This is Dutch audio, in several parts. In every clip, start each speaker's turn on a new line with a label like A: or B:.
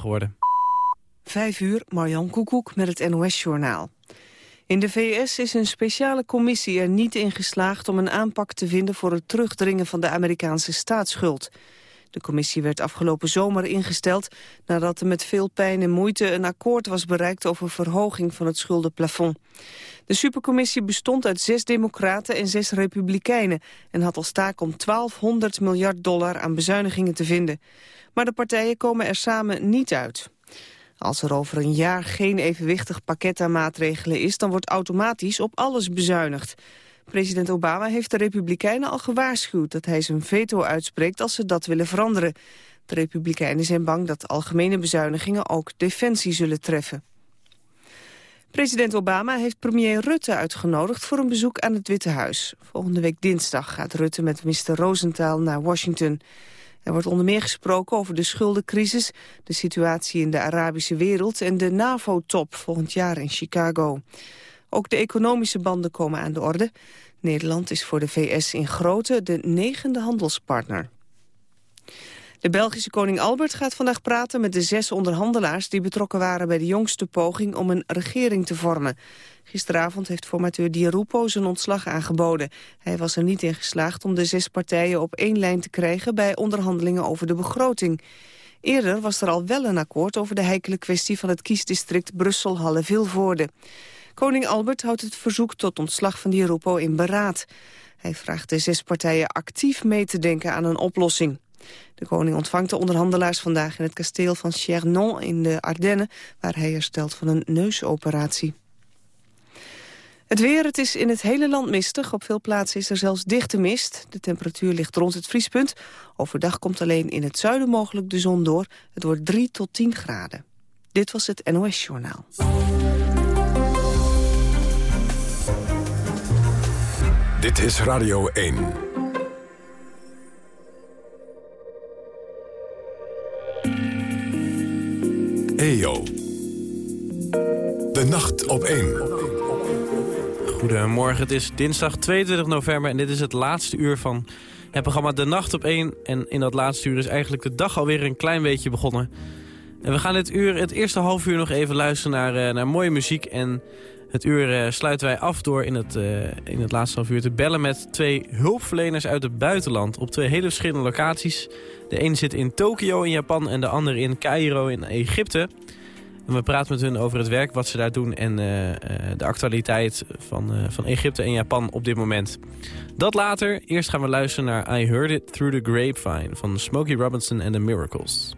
A: geworden.
B: Vijf uur, Marjan Koekoek met het NOS-journaal. In de VS is een speciale commissie er niet in geslaagd om een aanpak te vinden voor het terugdringen van de Amerikaanse staatsschuld. De commissie werd afgelopen zomer ingesteld nadat er met veel pijn en moeite een akkoord was bereikt over verhoging van het schuldenplafond. De supercommissie bestond uit zes democraten en zes republikeinen en had als taak om 1200 miljard dollar aan bezuinigingen te vinden. Maar de partijen komen er samen niet uit. Als er over een jaar geen evenwichtig pakket aan maatregelen is... dan wordt automatisch op alles bezuinigd. President Obama heeft de Republikeinen al gewaarschuwd... dat hij zijn veto uitspreekt als ze dat willen veranderen. De Republikeinen zijn bang dat algemene bezuinigingen ook defensie zullen treffen. President Obama heeft premier Rutte uitgenodigd voor een bezoek aan het Witte Huis. Volgende week dinsdag gaat Rutte met Mr. Rosenthal naar Washington. Er wordt onder meer gesproken over de schuldencrisis, de situatie in de Arabische wereld en de NAVO-top volgend jaar in Chicago. Ook de economische banden komen aan de orde. Nederland is voor de VS in grootte de negende handelspartner. De Belgische koning Albert gaat vandaag praten met de zes onderhandelaars... die betrokken waren bij de jongste poging om een regering te vormen. Gisteravond heeft formateur Di Rupo zijn ontslag aangeboden. Hij was er niet in geslaagd om de zes partijen op één lijn te krijgen... bij onderhandelingen over de begroting. Eerder was er al wel een akkoord over de heikele kwestie... van het kiesdistrict Brussel-Halle-Vilvoorde. Koning Albert houdt het verzoek tot ontslag van Di Rupo in beraad. Hij vraagt de zes partijen actief mee te denken aan een oplossing. De koning ontvangt de onderhandelaars vandaag in het kasteel van Chernon in de Ardennen... waar hij herstelt van een neusoperatie. Het weer, het is in het hele land mistig. Op veel plaatsen is er zelfs dichte mist. De temperatuur ligt rond het vriespunt. Overdag komt alleen in het zuiden mogelijk de zon door. Het wordt 3 tot 10 graden. Dit was het NOS Journaal.
C: Dit is Radio 1. EO. De nacht op 1.
A: Goedemorgen, het is dinsdag 22 november en dit is het laatste uur van het programma De Nacht op 1. En in dat laatste uur is eigenlijk de dag alweer een klein beetje begonnen. En we gaan dit uur, het eerste half uur nog even luisteren naar, uh, naar mooie muziek. En het uur uh, sluiten wij af door in het, uh, in het laatste half uur te bellen met twee hulpverleners uit het buitenland. Op twee hele verschillende locaties. De een zit in Tokio in Japan en de ander in Cairo in Egypte. En we praten met hun over het werk wat ze daar doen en uh, de actualiteit van, van Egypte en Japan op dit moment. Dat later. Eerst gaan we luisteren naar I Heard It Through the Grapevine van Smokey Robinson and the Miracles.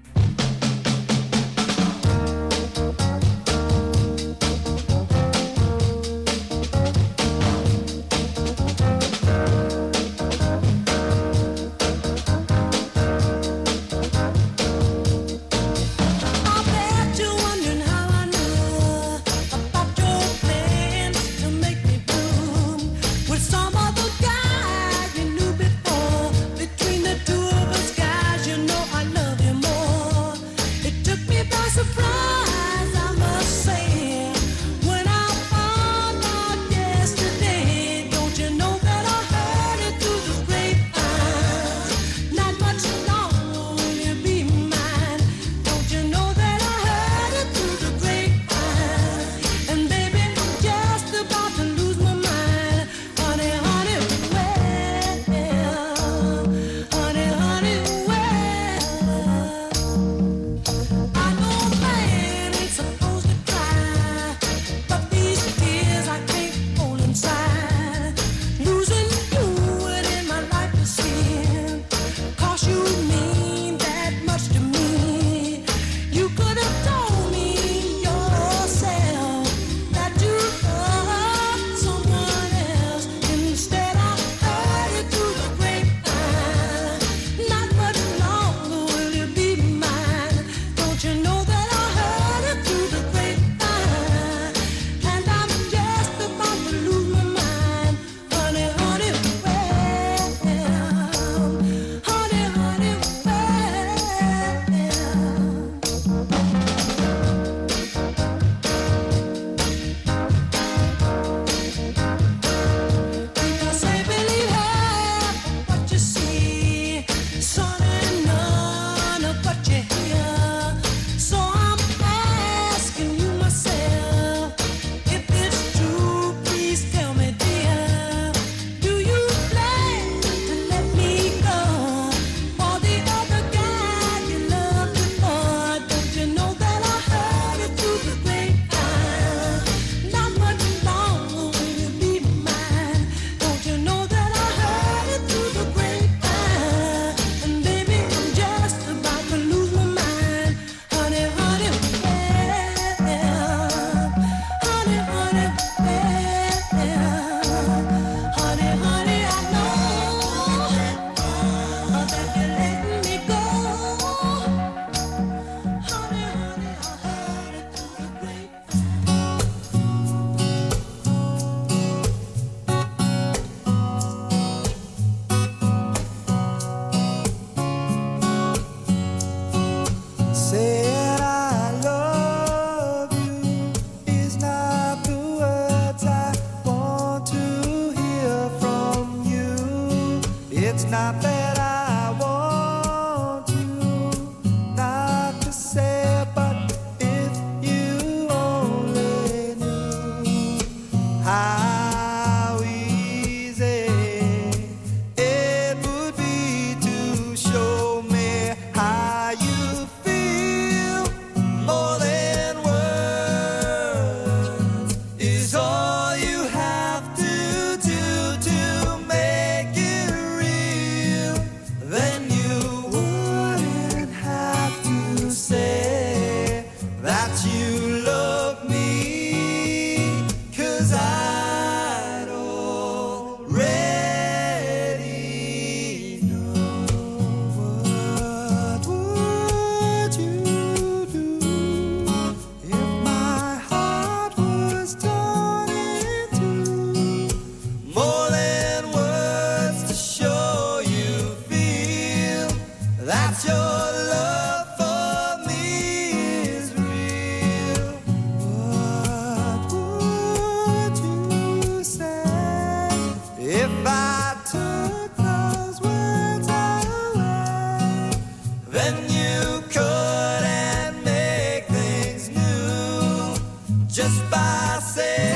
D: just by saying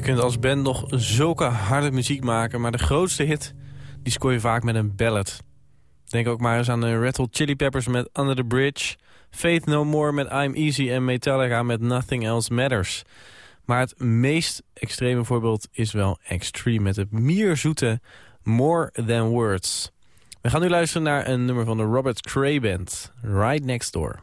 A: je kunt als band nog zulke harde muziek maken... maar de grootste hit, die scoor je vaak met een ballad. Denk ook maar eens aan de Red Hot Chili Peppers met Under the Bridge... Faith No More met I'm Easy en Metallica met Nothing Else Matters. Maar het meest extreme voorbeeld is wel Extreme... met het mierzoete More Than Words. We gaan nu luisteren naar een nummer van de Robert Cray Band, Right Next Door.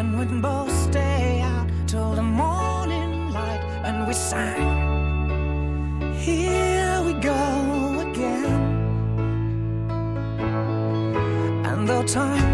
D: and
E: we'd both stay out till the morning light and we sang. Here we go again. And though time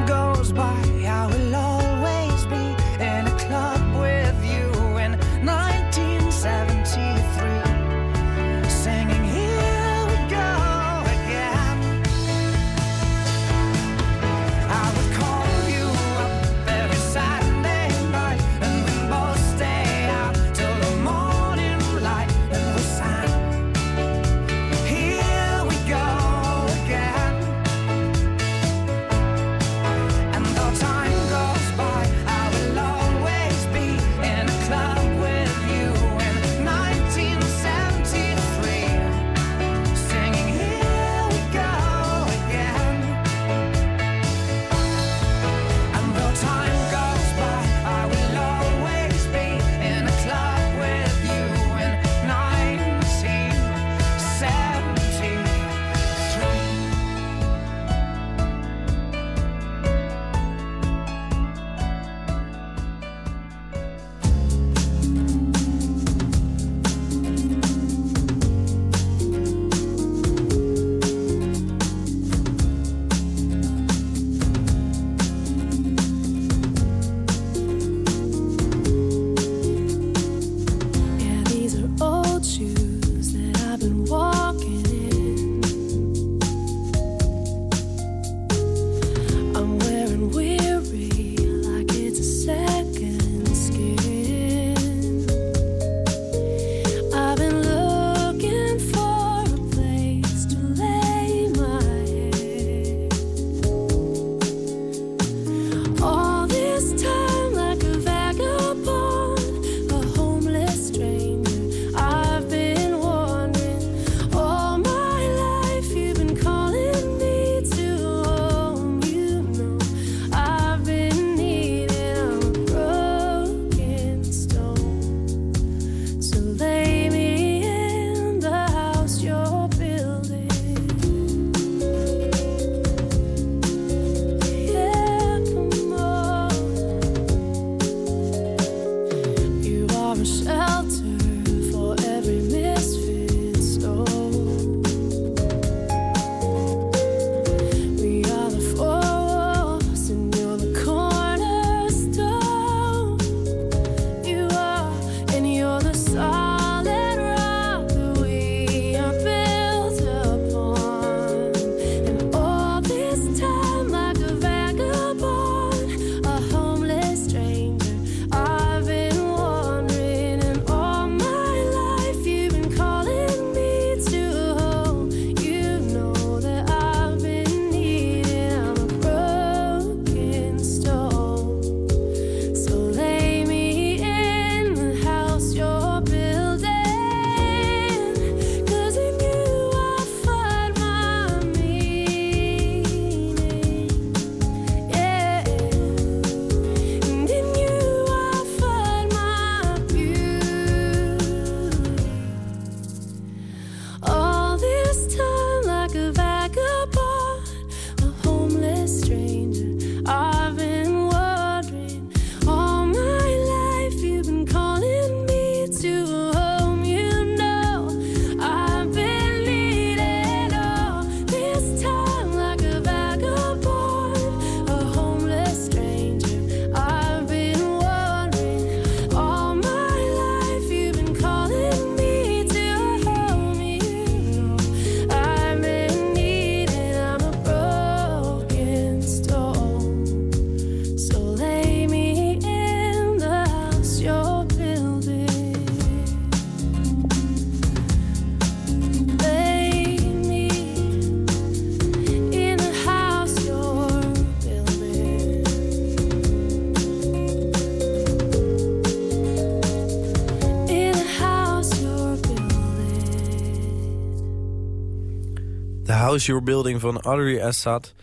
F: House
A: Your Building van Audrey Assad.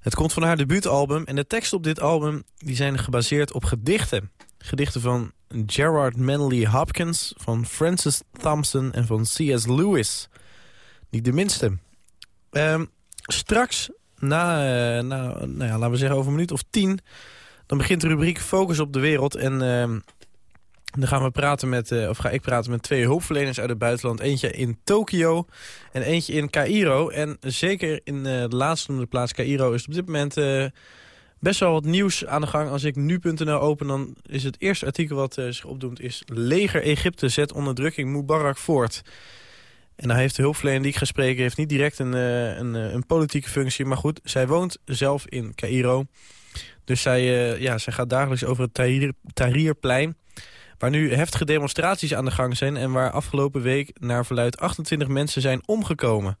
A: Het komt van haar debuutalbum en de teksten op dit album die zijn gebaseerd op gedichten. Gedichten van Gerard Manley Hopkins, van Francis Thompson en van C.S. Lewis. Niet de minste. Ehm, straks, na, eh, na nou ja, laten we zeggen over een minuut of tien... dan begint de rubriek Focus op de Wereld. En ehm, dan gaan we praten met, eh, of ga ik praten met twee hulpverleners uit het buitenland. Eentje in Tokio en eentje in Cairo. En zeker in eh, de laatste plaats Cairo is op dit moment eh, best wel wat nieuws aan de gang. Als ik nu.nl open, dan is het eerste artikel wat zich opdoemt... is Leger Egypte zet onderdrukking Mubarak voort. En dan heeft de hulpverlener die ik ga spreken... heeft niet direct een, een, een politieke functie. Maar goed, zij woont zelf in Cairo. Dus zij, ja, zij gaat dagelijks over het Tahrir, Tahrirplein... waar nu heftige demonstraties aan de gang zijn... en waar afgelopen week naar verluid 28 mensen zijn omgekomen.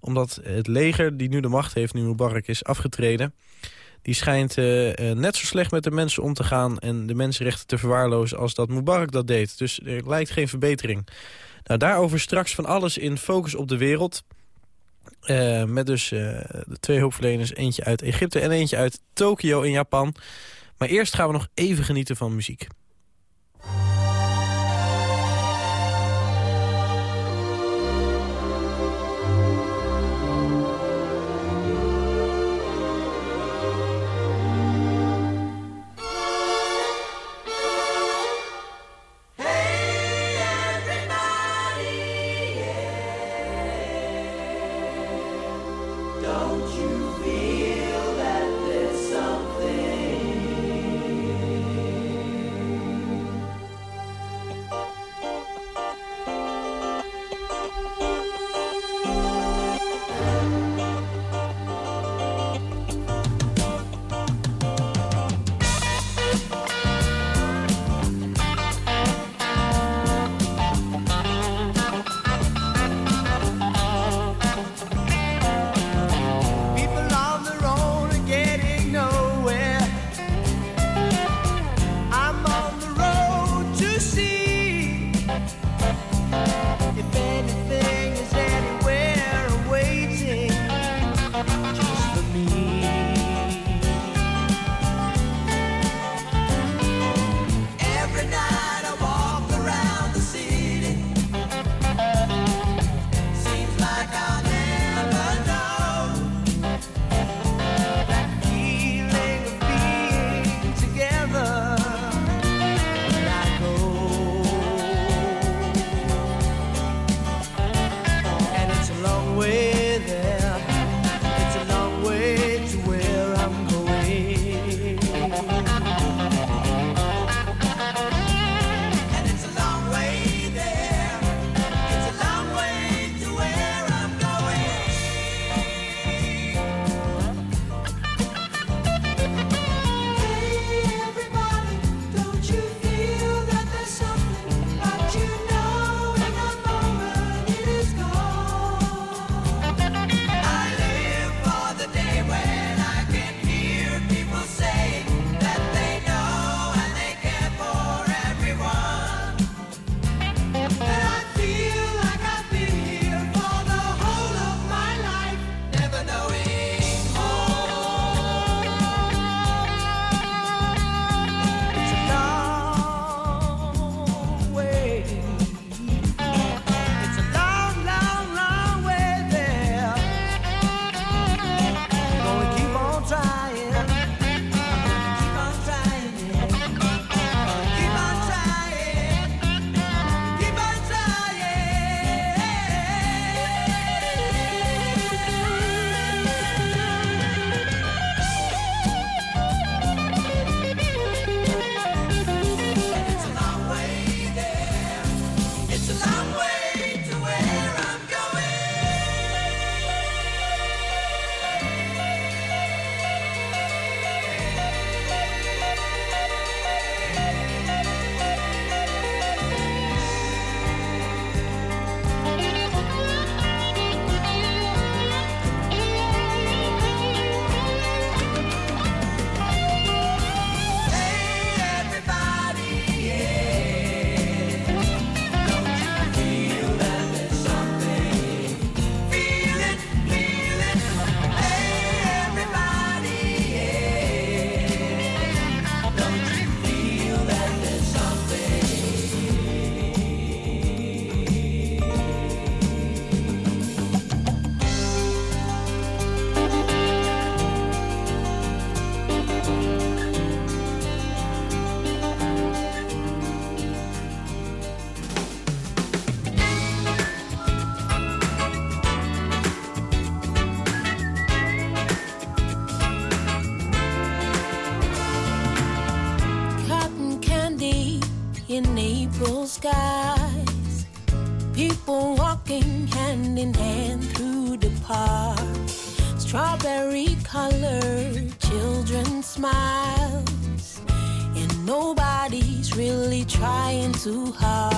A: Omdat het leger, die nu de macht heeft, nu Mubarak is afgetreden... die schijnt eh, eh, net zo slecht met de mensen om te gaan... en de mensenrechten te verwaarlozen als dat Mubarak dat deed. Dus er lijkt geen verbetering. Nou, daarover straks van alles in Focus op de Wereld... Eh, met dus de twee hulpverleners, eentje uit Egypte en eentje uit Tokio in Japan. Maar eerst gaan we nog even genieten van muziek.
F: Skies. People walking hand in hand through the park. Strawberry colored children smiles. And nobody's really trying too hard.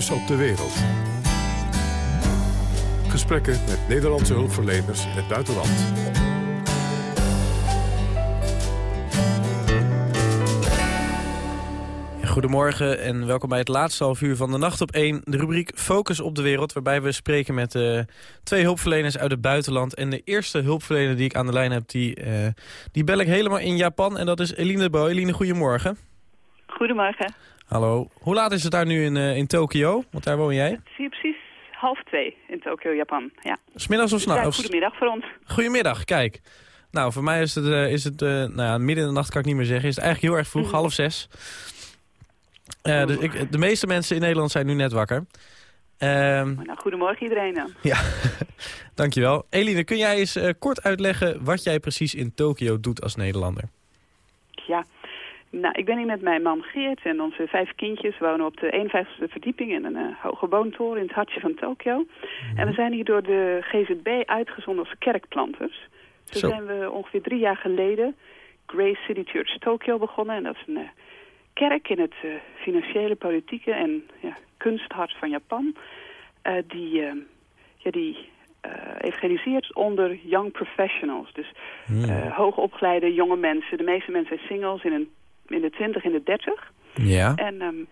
C: Focus op de wereld. Gesprekken met Nederlandse hulpverleners in het buitenland.
A: Goedemorgen en welkom bij het laatste half uur van de Nacht op 1. De rubriek Focus op de Wereld, waarbij we spreken met eh, twee hulpverleners uit het buitenland. En de eerste hulpverlener die ik aan de lijn heb, die, eh, die bel ik helemaal in Japan. En dat is Eline de Bo. Eline, goedemorgen.
G: Goedemorgen.
A: Hallo. Hoe laat is het daar nu in, eh, in Tokio? Want daar woon jij.
G: Zie je precies half twee in Tokio, Japan. Ja.
A: Smiddags of
G: Ja,
A: s'nachts?
G: goedemiddag voor ons.
A: Goedemiddag, kijk. Nou, voor mij is het, eh, is het eh, nou ja, midden in de nacht kan ik niet meer zeggen. Is het eigenlijk heel erg vroeg, half zes. Dus ik, de meeste mensen in Nederland zijn nu net wakker. Ehm,
G: Nou, goedemorgen iedereen dan.
A: ja, dankjewel. Eline, kun jij eens kort uitleggen wat jij precies in Tokio doet als Nederlander?
G: Ja. Nou, ik ben hier met mijn man Geert en onze vijf kindjes wonen op de 51ste verdieping in een eh, hoge woontoren in het hartje van Tokio. En we zijn hier door de GZB uitgezonden als kerkplanters. Zo,
A: Zo.
G: zijn we ongeveer drie jaar geleden Grace City Church Tokyo begonnen. En dat is een eh, kerk in het eh, financiële, politieke en ja, kunsthart van Japan. die ja, die evangeliseert onder young professionals. Dus eh, hoogopgeleide jonge mensen. De meeste mensen zijn singles in, een, in de 20, in de 30.
A: Ja.
G: En ehm,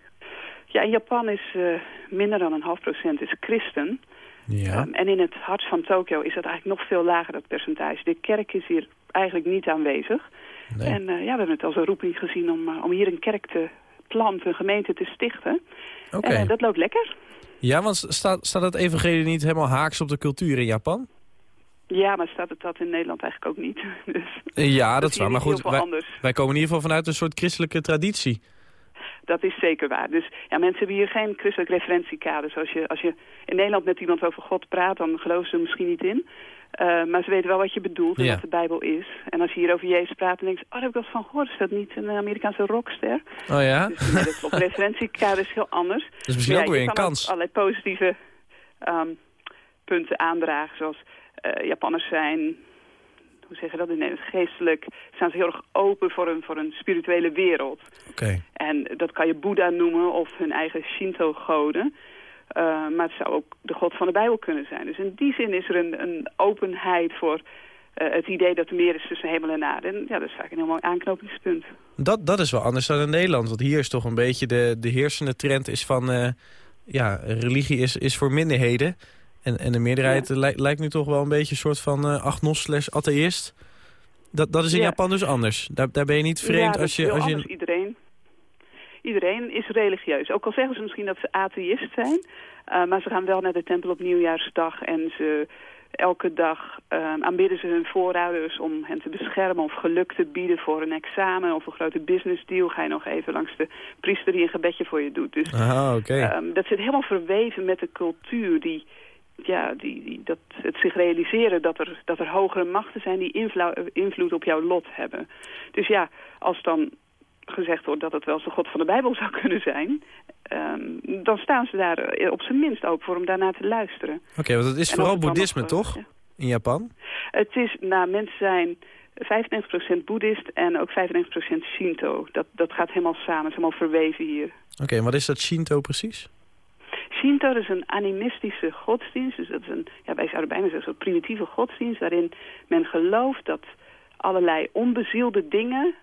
G: ja, in Japan is eh, minder dan een half procent is christen.
A: Ja.
G: Ehm, en in het hart van Tokio is dat eigenlijk nog veel lager, dat percentage. De kerk is hier eigenlijk niet aanwezig.
A: Nee.
G: En eh, ja, we hebben het als een roeping gezien om, eh, om hier een kerk te planten, een gemeente te stichten.
A: Oké.
G: En dat loopt lekker.
A: Ja, want staat, staat het evangelie niet helemaal haaks op de cultuur in Japan?
G: Ja, maar staat het dat in Nederland eigenlijk ook niet. Dus
A: Eh, Ja, dat is waar. Maar goed, wij, komen in ieder geval vanuit een soort christelijke traditie.
G: Dat is zeker waar. Dus ja, mensen hebben hier geen christelijk referentiekader. Zoals je, als je in Nederland met iemand over God praat, dan geloven ze er misschien niet in. Eh, maar ze weten wel wat je bedoelt en
A: Ja.
G: wat de Bijbel is. En als je hier over Jezus praat, dan denk je, oh, daar heb ik eens van gehoord. Is dat niet een Amerikaanse rockster?
A: Oh ja?
G: Dus nee, dat referentiekader is heel anders.
A: Dat is misschien ook weer
G: je
A: een
G: kan
A: kans.
G: allerlei positieve ehm, punten aandragen. Zoals eh, Japanners zijn, hoe zeg je dat in Nederland, geestelijk staan ze heel erg open voor een, voor een spirituele wereld.
A: Oké.
G: En dat kan je Boeddha noemen of hun eigen Shinto-goden. Eh, maar het zou ook de god van de Bijbel kunnen zijn. Dus in die zin is er een, een openheid voor eh, het idee dat er meer is tussen hemel en aarde. En ja, dat is vaak een heel mooi aanknopingspunt.
A: Dat, dat is wel anders dan in Nederland. Want hier is toch een beetje de, de heersende trend is van... ja, religie is, is voor minderheden. En, en de meerderheid li- lijkt nu toch wel een beetje een soort van eh agnost slash atheïst. Dat, dat is in
G: Ja.
A: Japan dus anders. Daar, daar ben je niet vreemd als je... Als je
G: Iedereen, iedereen is religieus. Ook al zeggen ze misschien dat ze atheïst zijn. eh, maar ze gaan wel naar de tempel op nieuwjaarsdag. En ze, elke dag eh, aanbidden ze hun voorouders om hen te beschermen. Of geluk te bieden voor een examen of een grote business deal. Ga je nog even langs de priester die een gebedje voor je doet. Dus
A: Ah.
G: Ehm, dat zit helemaal verweven met de cultuur die, ja, die, die, dat het zich realiseren dat er, dat er hogere machten zijn die invlo- invloed op jouw lot hebben. Dus ja, als dan gezegd wordt dat het wel eens de God van de Bijbel zou kunnen zijn, ehm, dan staan ze daar eh, op zijn minst open voor om daarnaar te luisteren.
A: Oké, want het is
G: En
A: vooral
G: het
A: boeddhisme,
G: nog, eh,
A: toch?
G: ja.
A: In Japan?
G: Het is, nou, mensen zijn 95% boeddhist en ook 95% Shinto. Dat, dat gaat helemaal samen, is helemaal verweven hier.
A: Oké, en wat is dat Shinto precies?
G: Shinto is een animistische godsdienst. Dus dat is een, ja, wij zouden bijna zeggen, een primitieve godsdienst... waarin men gelooft dat allerlei onbezielde dingen...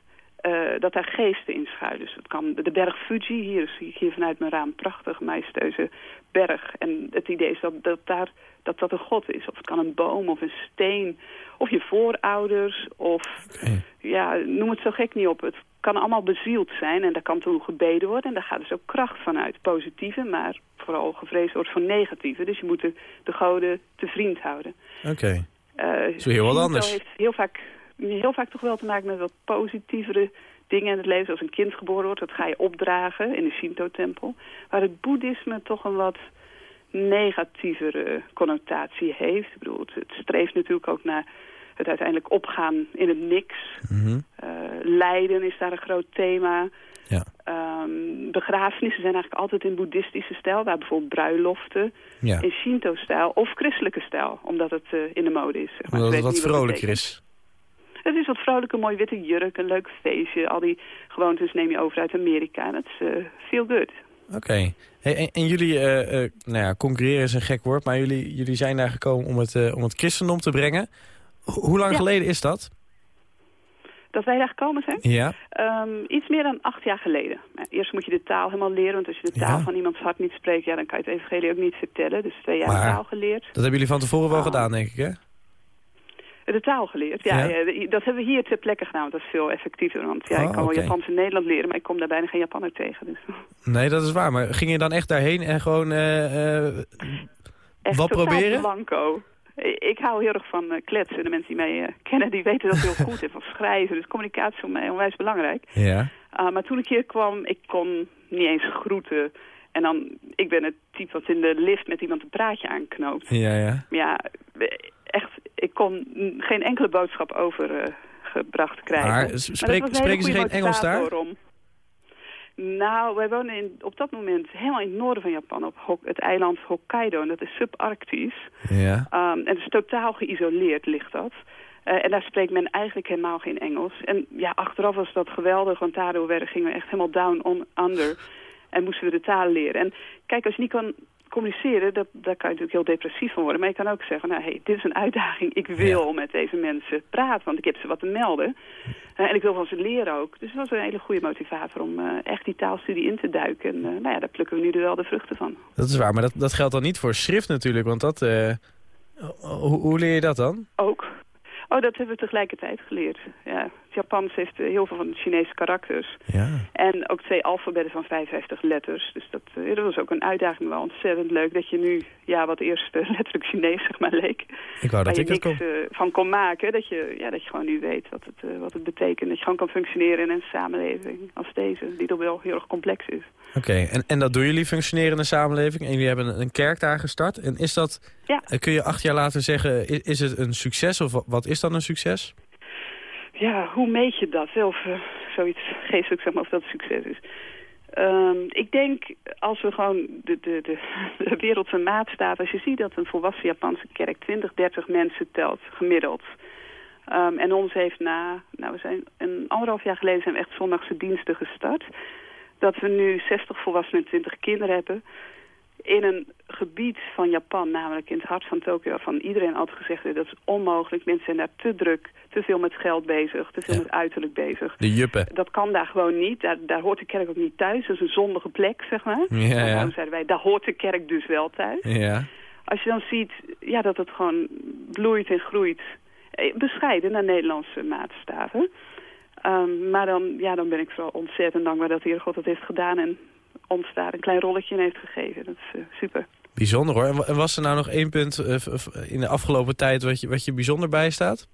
G: eh, dat daar geesten in schuilen. Dus het kan de berg Fuji, hier zie ik hier vanuit mijn raam prachtig majestueuze berg. En het idee is dat, dat, daar, dat dat een god is. Of het kan een boom of een steen. Of je voorouders. Of ja, noem het zo gek niet op. Het kan allemaal bezield zijn en daar kan toen gebeden worden. En daar gaat dus ook kracht van uit. Positieve, maar vooral gevreesd wordt voor negatieve. Dus je moet de, de goden te vriend houden.
A: Oké.
G: Eh
A: Is weer heel wat anders.
G: heeft heel vaak, heel vaak toch wel te maken met wat positievere dingen in het leven. Zoals een kind geboren wordt, dat ga je opdragen in de Shinto-tempel. Waar het boeddhisme toch een wat negatievere connotatie heeft. Ik bedoel, het streeft natuurlijk ook naar het uiteindelijk opgaan in het niks.
A: Mhm.
G: Eh, lijden is daar een groot thema.
A: Ja.
G: Ehm, begrafenissen zijn eigenlijk altijd in boeddhistische stijl. Waar bijvoorbeeld bruiloften
A: Ja,
G: in Shinto-stijl of christelijke stijl. Omdat het eh, in de mode is. Zeg maar.
A: omdat het wat vrolijker is.
G: Het is wat vrolijk, een mooi witte jurk, een leuk feestje. Al die gewoontes neem je over uit Amerika. Dat is eh feel good.
A: Oké. Hey, en, en jullie, eh, eh, nou ja, concurreren is een gek woord, maar jullie, jullie zijn daar gekomen om het, om het christendom te brengen. Ho- hoe lang
G: Ja.
A: geleden is dat?
G: Dat wij daar gekomen zijn?
A: Ja.
G: Ehm, iets meer dan acht jaar geleden. Eerst moet je de taal helemaal leren. Want als je de taal
A: Ja.
G: van iemands hart niet spreekt... Ja, dan kan je het evangelie ook niet vertellen. Dus twee jaar
A: Maar-
G: taal geleerd.
A: Dat hebben jullie van tevoren wel
G: Ah.
A: gedaan, denk ik, hè?
G: De taal geleerd, ja.
A: Ja.
G: dat hebben we hier ter plekke gedaan, want dat is veel effectiever. Want ja,
A: Oh,
G: ik kan wel
A: oké.
G: Japans in Nederland leren, maar ik kom daar bijna geen Japaner tegen. Dus.
A: Nee, dat is waar. Maar ging je dan echt daarheen en gewoon... eh,
G: Echt
A: Wat proberen?
G: blanco. Ik hou heel erg van eh, kletsen. De mensen die mij eh, kennen, die weten dat heel goed. En van schrijven, dus communicatie is voor mij onwijs belangrijk.
A: ja.
G: Ah, maar toen ik hier kwam, ik kon niet eens groeten. En dan, ik ben het type wat in de lift met iemand een praatje aanknoopt.
A: Ja, ja.
G: Maar ja, echt, ik kon geen enkele boodschap overgebracht krijgen.
A: Maar
G: hele
A: spreken ze geen Engels daar?
G: om- Nou, wij wonen in, op dat moment helemaal in het noorden van Japan, op Hok- het eiland Hokkaido. En dat is subarctisch.
A: Ja.
G: Um, en dus totaal geïsoleerd ligt dat. Eh, en daar spreekt men eigenlijk helemaal geen Engels. En ja, achteraf was dat geweldig, want daardoor werden, gingen we echt helemaal down on under. En moesten we de taal leren. En kijk, als je niet kan communiceren, dat, daar kan je natuurlijk heel depressief van worden. Maar je kan ook zeggen, nou hey, dit is een uitdaging. Ik wil met deze mensen praten, want ik heb ze wat te melden. Eh, en ik wil van ze leren ook. Dus dat was een hele goede motivator om eh, echt die taalstudie in te duiken. En eh, nou ja, daar plukken we nu wel de vruchten van.
A: Dat is waar, maar dat, dat geldt dan niet voor schrift natuurlijk. Want dat... hoe, hoe leer je dat dan?
G: Ook. Oh, dat hebben we tegelijkertijd geleerd. Ja. Het Japans heeft eh, heel veel van de Chinese karakters.
A: Ja.
G: En ook twee alfabetten van 55 letters. Dus dat, eh, dat was ook een uitdaging. Wel ontzettend leuk dat je nu, ja, wat eerst letterlijk Chinees zeg maar leek.
A: Ik wou dat ik het
G: niks
A: kon.
G: eh, van kon maken. Dat je, ja, dat je gewoon nu weet wat het, wat het betekent. Dat je gewoon kan functioneren in een samenleving als deze. Die toch wel heel erg complex is.
A: Oké, en, en dat doen jullie functioneren in de samenleving. En jullie hebben een, kerk daar gestart. En is dat,
G: Ja.
A: eh, kun je acht jaar later zeggen, is, is het een succes? Of wa- wat is dan een succes?
G: Ja, hoe meet je dat? Of eh, zoiets geestelijk, zeg maar, of dat succes is. Ehm, ik denk, als we gewoon de, de, de, de wereldse als je ziet dat een volwassen Japanse kerk 20, 30 mensen telt, gemiddeld... Ehm, en ons heeft na, nou we zijn een anderhalf jaar geleden zijn we echt zondagse diensten gestart. Dat we nu 60 volwassenen en 20 kinderen hebben. In een gebied van Japan, namelijk in het hart van Tokio, waarvan iedereen altijd gezegd heeft dat is onmogelijk. Mensen zijn daar te druk, te veel met geld bezig, te veel
A: Ja.
G: met uiterlijk bezig.
A: De juppen.
G: Dat kan daar gewoon niet. Daar, daar hoort de kerk ook niet thuis. Dat is een zondige plek, zeg maar.
A: Ja, ja.
G: Daarom zeiden wij, daar hoort de kerk dus wel thuis.
A: Ja.
G: Als je dan ziet ja, dat het gewoon bloeit en groeit. Eh, Bescheiden naar Nederlandse maatstaven. Ehm, maar dan, ja, dan ben ik zo ontzettend dankbaar dat de Heer God dat heeft gedaan... en ons daar een klein rolletje in heeft gegeven. Dat is eh, super.
A: Bijzonder hoor. En wa- en was er nou nog één punt eh, in de afgelopen tijd wat je, wat je bijzonder bijstaat?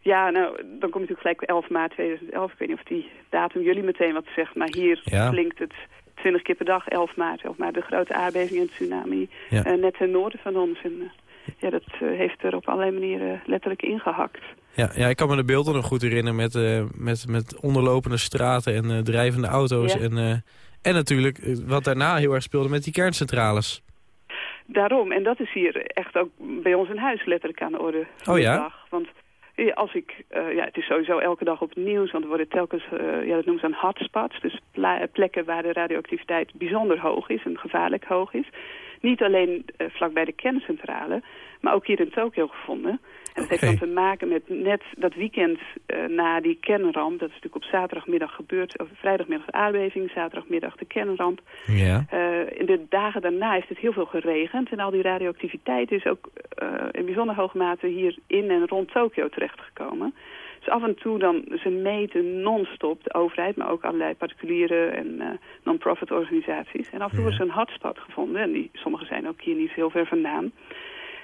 G: Ja, nou, dan kom je natuurlijk gelijk bij 11 maart 2011. Ik weet niet of die datum jullie meteen wat zegt, maar hier
A: Ja.
G: klinkt het 20 keer per dag, 11 maart. 11 maart, de grote aardbeving en tsunami,
A: Ja.
G: eh, net ten noorden van ons. En ja, dat eh, heeft er op allerlei manieren letterlijk ingehakt.
A: Ja, ja, ik kan me de beelden nog goed herinneren met, eh, met, met onderlopende straten en eh, drijvende auto's.
G: Ja.
A: En, en natuurlijk wat daarna heel erg speelde met die kerncentrales.
G: Daarom, en dat is hier echt ook bij ons in huis letterlijk aan de orde
A: Oh ja?
G: dag. Want als ik, ja, het is sowieso elke dag op het nieuws, want er worden telkens, ja, dat noemen ze dan hotspots, dus plekken waar de radioactiviteit bijzonder hoog is en gevaarlijk hoog is. Niet alleen eh, vlakbij de kerncentrale, maar ook hier in Tokio gevonden. En dat heeft dan te maken met net dat weekend eh, na die kernramp. Dat is natuurlijk op zaterdagmiddag gebeurd, of vrijdagmiddag de aardbeving, zaterdagmiddag de kernramp.
A: Ja.
G: Eh, in de dagen daarna heeft het heel veel geregend. En al die radioactiviteit is ook in bijzonder hoge mate hier in en rond Tokio terechtgekomen. Dus af en toe dan, ze meten non-stop, de overheid, maar ook allerlei particuliere en eh, non-profit organisaties. En af en toe
A: Ja.
G: wordt er een hotspot gevonden. En die, sommige zijn ook hier niet heel ver vandaan.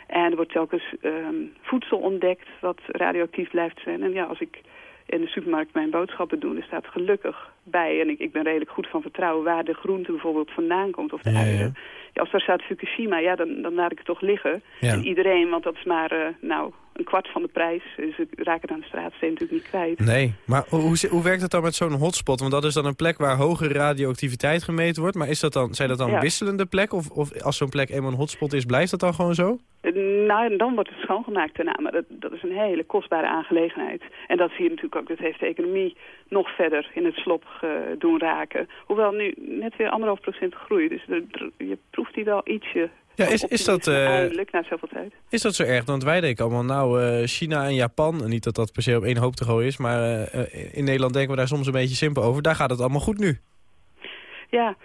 G: En er wordt telkens ehm, voedsel ontdekt wat radioactief blijft zijn. En ja, als ik in de supermarkt mijn boodschappen doe, er staat gelukkig bij, en ik, ik ben redelijk goed van vertrouwen, waar de groente bijvoorbeeld vandaan komt of de
A: Ja, ja.
G: eieren. Ja, als daar staat Fukushima, ja, dan, dan laat ik het toch liggen. En iedereen, want dat is maar eh, nou, een kwart van de prijs. Dus ik raak het aan de straatsteen natuurlijk niet kwijt.
A: Nee, maar hoe, hoe- werkt het dan met zo'n hotspot? Want dat is dan een plek waar hoge radioactiviteit gemeten wordt. Maar is dat dan, zijn dat dan
G: Ja.
A: wisselende plekken? Of, of als zo'n plek eenmaal een hotspot is, blijft dat dan gewoon zo?
G: Eh, Nou, dan wordt het schoongemaakt daarna. Maar dat, dat is een hele kostbare aangelegenheid. En dat zie je natuurlijk ook. Dat heeft de economie nog verder in het slop doen raken. Hoewel nu net weer anderhalf procent groei. Dus er- je proeft die wel ietsje.
A: Ja, is, is, dat,
G: optimisme
A: eh,
G: Eindelijk, na zoveel tijd.
A: is dat zo erg? Want wij denken allemaal, nou, eh, China en Japan... niet dat dat per se op één hoop te gooien is... maar eh, in Nederland denken we daar soms een beetje simpel over. Daar gaat het allemaal goed nu.
G: Ja,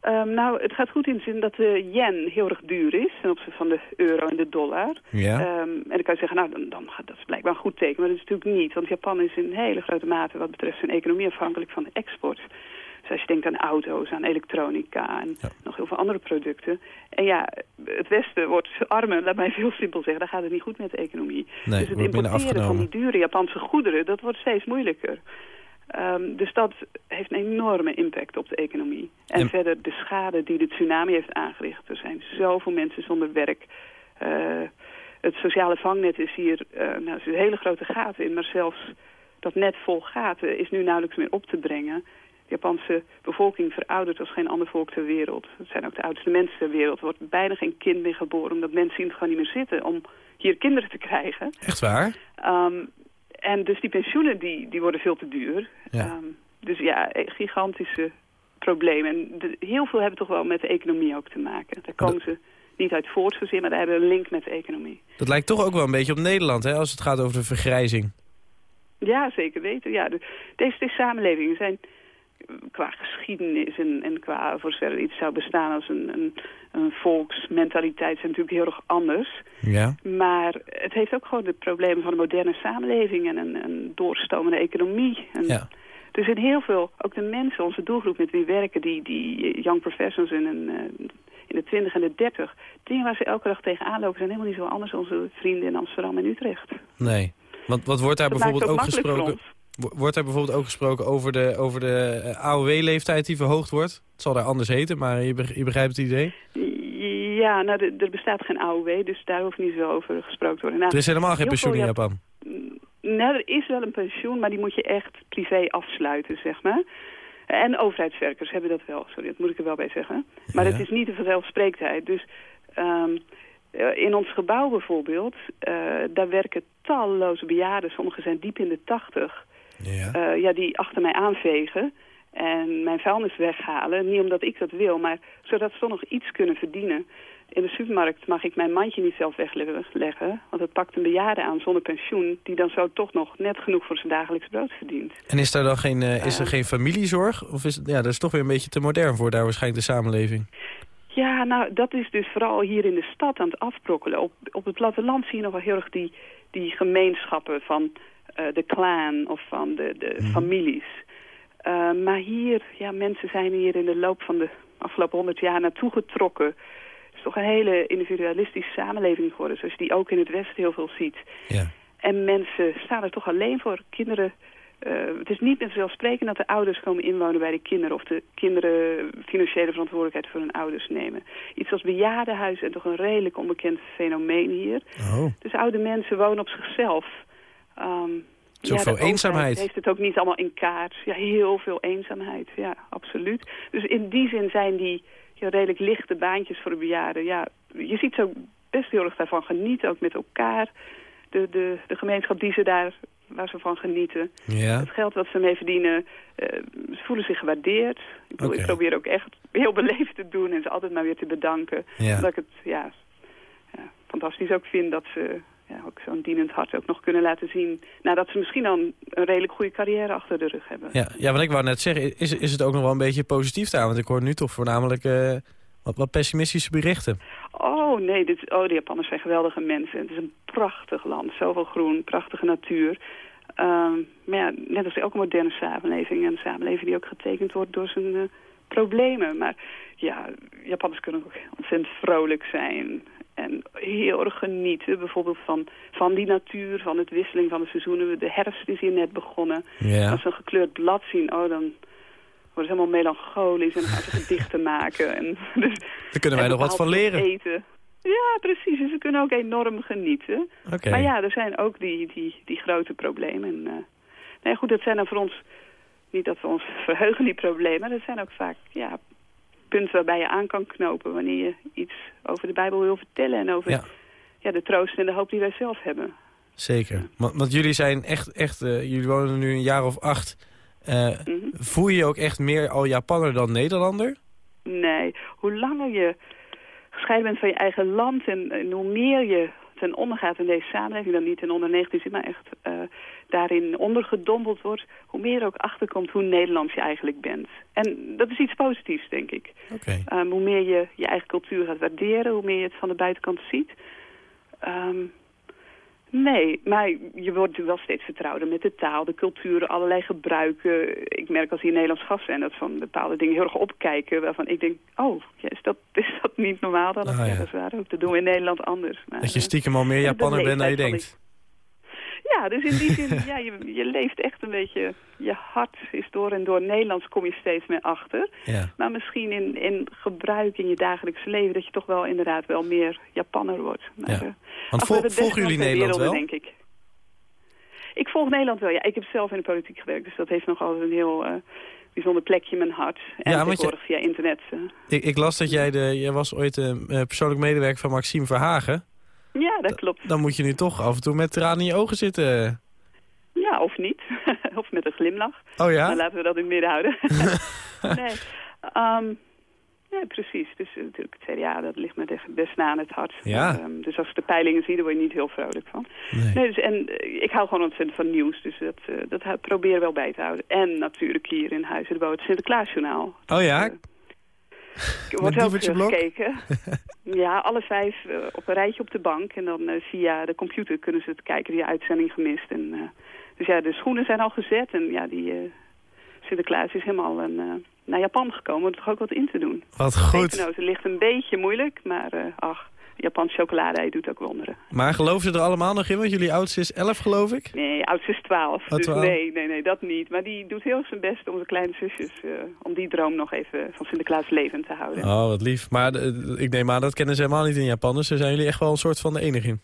G: ehm, nou, het gaat goed in de zin dat de yen heel erg duur is ten opzichte van de euro en de dollar.
A: Ja,
G: Ehm, en dan kan je zeggen, nou, dan, dan gaat dat is blijkbaar een goed teken. Maar dat is natuurlijk niet, want Japan is in hele grote mate wat betreft zijn economie afhankelijk van de export. Dus als je denkt aan auto's, aan elektronica en
A: Ja.
G: nog heel veel andere producten. En ja, het Westen wordt armer, laat mij heel simpel zeggen. Dan gaat het niet goed met de economie.
A: nee,
G: dus het importeren van die dure Japanse goederen, dat wordt steeds moeilijker. Ehm, dus dat heeft een enorme impact op de economie. En,
A: En-
G: verder de schade die de tsunami heeft aangericht. Er zijn zoveel mensen zonder werk. Eh, het sociale vangnet is hier, eh, nou, er zitten hele grote gaten in. Maar zelfs dat net vol gaten is nu nauwelijks meer op te brengen. De Japanse bevolking veroudert als geen ander volk ter wereld. Het zijn ook de oudste mensen ter wereld. Er wordt bijna geen kind meer geboren, omdat mensen zien het gewoon niet meer zitten om hier kinderen te krijgen.
A: Echt waar?
G: Ehm, en dus die pensioenen die, die worden veel te duur.
A: Ja.
G: Ehm, dus ja, eh, gigantische problemen. En de- heel veel hebben toch wel met de economie ook te maken. Daar komen ze niet uit voort zozeer, maar daar hebben een link met de economie.
A: Dat lijkt toch ook wel een beetje op Nederland, hè, als het gaat over de vergrijzing.
G: Ja, zeker weten. Ja, de, deze, deze samenlevingen zijn qua geschiedenis en, en qua voor zover er iets zou bestaan als een, een, een volksmentaliteit zijn natuurlijk heel erg anders.
A: Ja.
G: Maar het heeft ook gewoon de problemen van de moderne samenleving en een, een doorstomende economie. En
A: Ja.
G: Er zijn heel veel, ook de mensen, onze doelgroep met wie we werken, die, die young professionals in, een, eh, in de 20 en de 30, dingen waar ze elke dag tegenaan lopen zijn helemaal niet zo anders dan onze vrienden in Amsterdam en Utrecht.
A: Nee. Want wat wordt daar
G: Dat
A: bijvoorbeeld ook gesproken? Wordt daar bijvoorbeeld ook gesproken over de, over de eh, AOW-leeftijd die verhoogd wordt? Het zal daar anders heten, maar je, beg- je begrijpt het idee.
G: Ja, nou, de- er bestaat geen AOW, dus daar hoeft niet zo over gesproken te worden. Nou,
A: Er is helemaal geen pensioen in Japan.
G: Nou, er is wel een pensioen, maar die moet je echt privé afsluiten, zeg maar. En overheidswerkers hebben dat wel, sorry, dat moet ik er wel bij zeggen. Maar
A: Ja.
G: het is niet een vanzelfsprekendheid. Dus ehm, eh, in ons gebouw bijvoorbeeld, eh, daar werken talloze bejaarden. Sommigen zijn diep in de tachtig.
A: Ja.
G: eh, ja, die achter mij aanvegen en mijn vuilnis weghalen. Niet omdat ik dat wil, maar zodat ze toch nog iets kunnen verdienen. In de supermarkt mag ik mijn mandje niet zelf wegleggen, want het pakt een bejaarde aan zonder pensioen... die dan zo toch nog net genoeg voor zijn dagelijks brood verdient.
A: En is daar dan geen, eh, is er geen familiezorg? Of is ja, dat is toch weer een beetje te modern voor daar waarschijnlijk de samenleving.
G: Ja, nou, dat is dus vooral hier in de stad aan het afbrokkelen. Op, op het platteland zie je nog wel heel erg die, die gemeenschappen van de clan of van de, de families. Eh, maar hier, ja, mensen zijn hier in de loop van de afgelopen honderd jaar naartoe getrokken. Het is toch een hele individualistische samenleving geworden, zoals je die ook in het Westen heel veel ziet.
A: Ja.
G: En mensen staan er toch alleen voor. Kinderen, eh, het is niet meer vanzelfsprekend dat de ouders komen inwonen bij de kinderen... of de kinderen financiële verantwoordelijkheid voor hun ouders nemen. Iets als bejaardenhuizen is toch een redelijk onbekend fenomeen hier.
A: Oh.
G: Dus oude mensen wonen op zichzelf. Ehm,
A: Zoveel eenzaamheid.
G: heeft het ook niet allemaal in kaart. Ja, heel veel eenzaamheid. Ja, absoluut. Dus in die zin zijn die ja, redelijk lichte baantjes voor de bejaarden. Ja, je ziet ze ook best heel erg daarvan genieten, ook met elkaar. De, de, de gemeenschap die ze daar, waar ze van genieten.
A: Ja.
G: Het geld wat ze mee verdienen, eh, ze voelen zich gewaardeerd. Ik, bedoel, ik probeer ook echt heel beleefd te doen en ze altijd maar weer te bedanken.
A: Ja.
G: Omdat ik het ja, ja, fantastisch ook vind dat ze ja, ook zo'n dienend hart ook nog kunnen laten zien. Nadat ze misschien al een, een redelijk goede carrière achter de rug hebben.
A: Ja, ja, wat ik wou net zeggen, is, is het ook nog wel een beetje positief daar? Want ik hoor nu toch voornamelijk eh, wat, wat pessimistische berichten.
G: Oh nee, dit, oh, de Japanners zijn geweldige mensen. Het is een prachtig land, zoveel groen, prachtige natuur. Ehm, maar ja, net als elke moderne samenleving. Een samenleving die ook getekend wordt door zijn eh, problemen. Maar ja, Japanners kunnen ook ontzettend vrolijk zijn. En heel erg genieten, bijvoorbeeld van, van die natuur, van het wisseling van de seizoenen. De herfst is hier net begonnen.
A: Ja.
G: Als ze een gekleurd blad zien, oh, dan worden ze helemaal melancholisch en dan gaan ze gedichten maken. En, dus,
A: Daar kunnen wij nog wat van leren.
G: Eten. Ja, precies. En ze kunnen ook enorm genieten. Maar ja, er zijn ook die, die, die grote problemen. En, eh, nee, goed, dat zijn dan voor ons... Niet dat we ons verheugen die problemen, maar dat zijn ook vaak ja, punten waarbij je aan kan knopen... wanneer je iets over de Bijbel wil vertellen en over
A: Ja.
G: ja. de troost en de hoop die wij zelf hebben.
A: Zeker. Want, want jullie zijn echt, echt eh, jullie wonen nu een jaar of acht. Eh,
G: Mhm.
A: Voel je je ook echt meer al Japanner dan Nederlander?
G: Nee, hoe langer je gescheiden bent van je eigen land en, en hoe meer je ten onder gaat in deze samenleving, dan niet ten onder negatief maar echt eh, daarin ondergedompeld wordt, hoe meer er ook achterkomt hoe Nederlands je eigenlijk bent. En dat is iets positiefs, denk ik. Um, hoe meer je je eigen cultuur gaat waarderen, hoe meer je het van de buitenkant ziet. Ehm, nee, maar je wordt natuurlijk wel steeds vertrouwder met de taal, de culturen, allerlei gebruiken. Ik merk als hier Nederlands gast zijn dat van bepaalde dingen heel erg opkijken. Waarvan ik denk, oh, is, dat, is dat niet normaal dan?
A: Ah,
G: ja,
A: ja.
G: dat is waar ook. Dat doen we in Nederland anders. Maar,
A: Dat je
G: eh,
A: stiekem al meer
G: de
A: Japanner bent dan je denkt.
G: Ja, dus in die zin, ja, je, je leeft echt een beetje... Je hart is door en door Nederlands kom je steeds meer achter.
A: Ja.
G: Maar misschien in, in gebruik in je dagelijkse leven... dat je toch wel inderdaad wel meer Japanner wordt. Maar,
A: Ja.
G: eh,
A: Want
G: ach,
A: vol- volgen jullie Nederland wel?
G: denk ik. Ik volg Nederland wel, ja. Ik heb zelf in de politiek gewerkt, dus dat heeft nog altijd een heel... eh, bijzonder plekje in mijn hart. En
A: Ja, je-
G: tegenwoordig via internet. eh.
A: Ik, ik las dat jij, de, jij was ooit een persoonlijk medewerker van Maxime Verhagen.
G: Ja, dat klopt.
A: Dan moet je nu toch af en toe met tranen in je ogen zitten.
G: Ja, of niet. of met een glimlach.
A: Oh
G: Dan
A: ja?
G: laten we dat in het midden houden. nee, ehm, nee, precies. Dus eh, natuurlijk het CDA, dat ligt me best na aan het hart.
A: Ja.
G: Ehm, dus als ik de peilingen zie, daar word je niet heel vrolijk van.
A: Nee.
G: Nee, dus, en eh, ik hou gewoon ontzettend van nieuws. Dus dat, eh, dat probeer wel bij te houden. En natuurlijk hier in Huizen de Boot het Sinterklaasjournaal.
A: Oh ja?
G: Eh, Er wordt heel veel gekeken. ja, alle vijf eh, op een rijtje op de bank. En dan eh, via de computer kunnen ze het kijken, die uitzending gemist. En, eh, dus ja, de schoenen zijn al gezet. En ja, die Sinterklaas is helemaal een, naar Japan gekomen om er toch ook wat in te doen.
A: Wat goed.
G: Pepernoten ligt een beetje moeilijk, maar ach, Japans chocolade doet ook wonderen.
A: Maar geloven ze er allemaal nog in? Want jullie oudste is 11, geloof ik.
G: Nee, oudste is 12.
A: Oh,
G: dus
A: 12.
G: nee, nee, nee, dat niet. Maar die doet heel zijn best om de kleine zusjes, eh, om die droom nog even van Sinterklaas levend te houden.
A: Oh, wat lief. Maar eh, ik neem aan, dat kennen ze helemaal niet in Japan. Dus daar zijn jullie echt wel een soort van de enige in.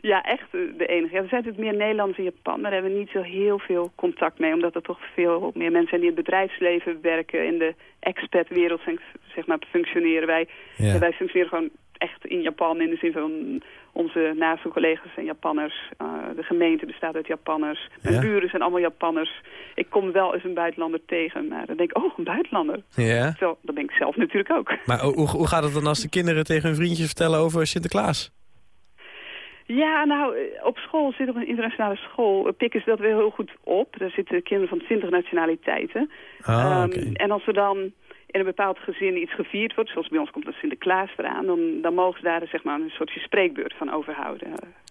G: Ja, echt eh, de enige. Ja, er zijn natuurlijk meer Nederlanders in Japan, maar daar hebben we niet zo heel veel contact mee. Omdat er toch veel meer mensen zijn die in het bedrijfsleven werken, in de expat-wereld zijn, zeg maar, functioneren. Wij,
A: Ja.
G: wij functioneren gewoon echt in Japan in de zin van onze naaste collega's zijn Japanners. Eh, de gemeente bestaat uit Japanners. Mijn
A: Ja.
G: buren zijn allemaal Japanners. Ik kom wel eens een buitenlander tegen, maar dan denk ik, oh, een buitenlander.
A: Ja.
G: Zo, dat ben ik zelf natuurlijk ook.
A: Maar hoe, hoe gaat het dan als de kinderen tegen hun vriendjes vertellen over Sinterklaas?
G: Ja, nou, eh, op school, zit op een internationale school, eh, pikken ze dat wel heel goed op. Daar zitten kinderen van 20 nationaliteiten.
A: Ah,
G: Ehm. En als er dan in een bepaald gezin iets gevierd wordt, zoals bij ons komt dat Sinterklaas eraan, dan, dan mogen ze daar zeg maar, een soortje spreekbeurt van overhouden.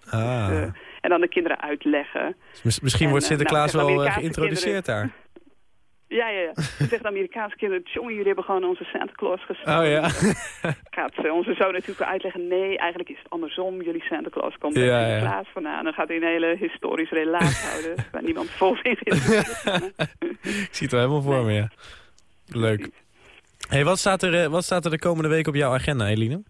A: Ah.
G: Dus, eh, en dan de kinderen uitleggen.
A: Mis- misschien
G: en,
A: wordt
G: eh,
A: Sinterklaas
G: nou,
A: wel eh, geïntroduceerd daar.
G: Ja, ja, ja. Dan zeggen de Amerikaanse kinderen, jongen, jullie hebben gewoon onze Santa Claus.
A: Oh ja.
G: Gaat eh, onze zoon natuurlijk uitleggen, nee, eigenlijk is het andersom. Jullie Santa Claus komt
A: Ja,
G: bij
A: ja.
G: Sinterklaas vandaan. Dan gaat hij een hele historisch relaas houden, waar niemand volgens in is.
A: Ik zie het wel helemaal voor me, ja. Leuk. Hey, wat, staat er, eh, wat staat er de komende week op jouw agenda, Eline?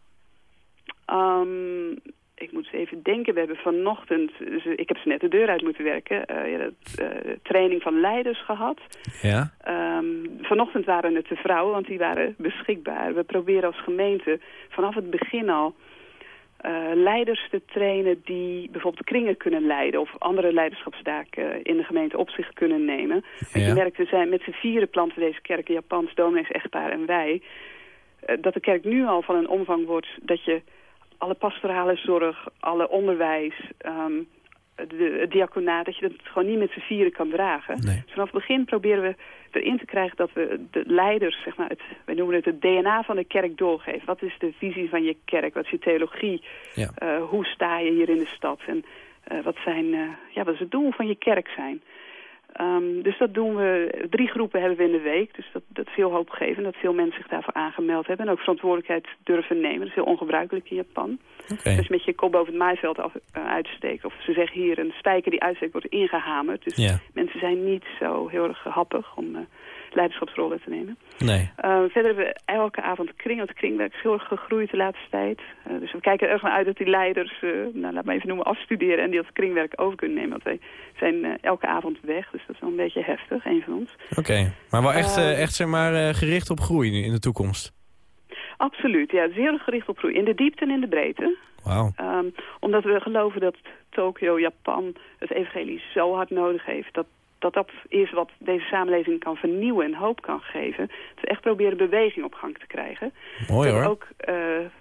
G: Ehm, ik moet eens even denken. We hebben vanochtend, ze- ik heb ze net de deur uit moeten werken, eh, ja, dat, eh, training van leiders gehad.
A: Ja?
G: Ehm, vanochtend waren het de vrouwen, want die waren beschikbaar. We proberen als gemeente vanaf het begin al eh, leiders te trainen die bijvoorbeeld kringen kunnen leiden... of andere leiderschapstaken in de gemeente op zich kunnen nemen. Want
A: Ja.
G: je merkt, we zijn met z'n vieren planten deze kerk, een Japans dominees, echtpaar en wij... eh, dat de kerk nu al van een omvang wordt dat je alle pastorale zorg, alle onderwijs... ehm, de, het diaconaat, dat je dat gewoon niet met z'n vieren kan dragen.
A: Nee.
G: Dus vanaf het begin proberen we erin te krijgen dat we de leiders, zeg maar, het, wij noemen het het DNA van de kerk doorgeven. Wat is de visie van je kerk? Wat is je theologie?
A: Ja.
G: Eh, hoe sta je hier in de stad? En eh, wat, zijn, eh, ja, wat is het doel van je kerk zijn? Ehm, dus dat doen we, drie groepen hebben we in de week. Dus dat, dat is heel hoopgevend dat veel mensen zich daarvoor aangemeld hebben. En ook verantwoordelijkheid durven nemen. Dat is heel ongebruikelijk in Japan. Dus met je kop boven het maaiveld af, eh, uitsteekt. Of ze zeggen hier, een spijker die uitsteekt wordt ingehamerd. Dus
A: Ja.
G: mensen zijn niet zo heel erg happig om eh, leiderschapsrollen te nemen.
A: Nee.
G: Uh, verder hebben we elke avond kring. Het kringwerk is heel erg gegroeid de laatste tijd. Uh, dus we kijken er erg naar uit dat die leiders, uh, nou, laat me even noemen, afstuderen... en die dat kringwerk over kunnen nemen. Want wij zijn uh, elke avond weg, dus dat is wel een beetje heftig, een van ons.
A: Oké. Maar wel echt, uh, echt zeg maar, gericht op groei nu in de toekomst?
G: Absoluut, ja. Erg gericht op groei. In de diepte en in de breedte.
A: Wauw.
G: Um, omdat we geloven dat Tokio, Japan, het evangelie zo hard nodig heeft... dat dat dat is wat deze samenleving kan vernieuwen en hoop kan geven. Dat we echt proberen beweging op gang te krijgen.
A: Mooi
G: we
A: hoor.
G: Ook, uh,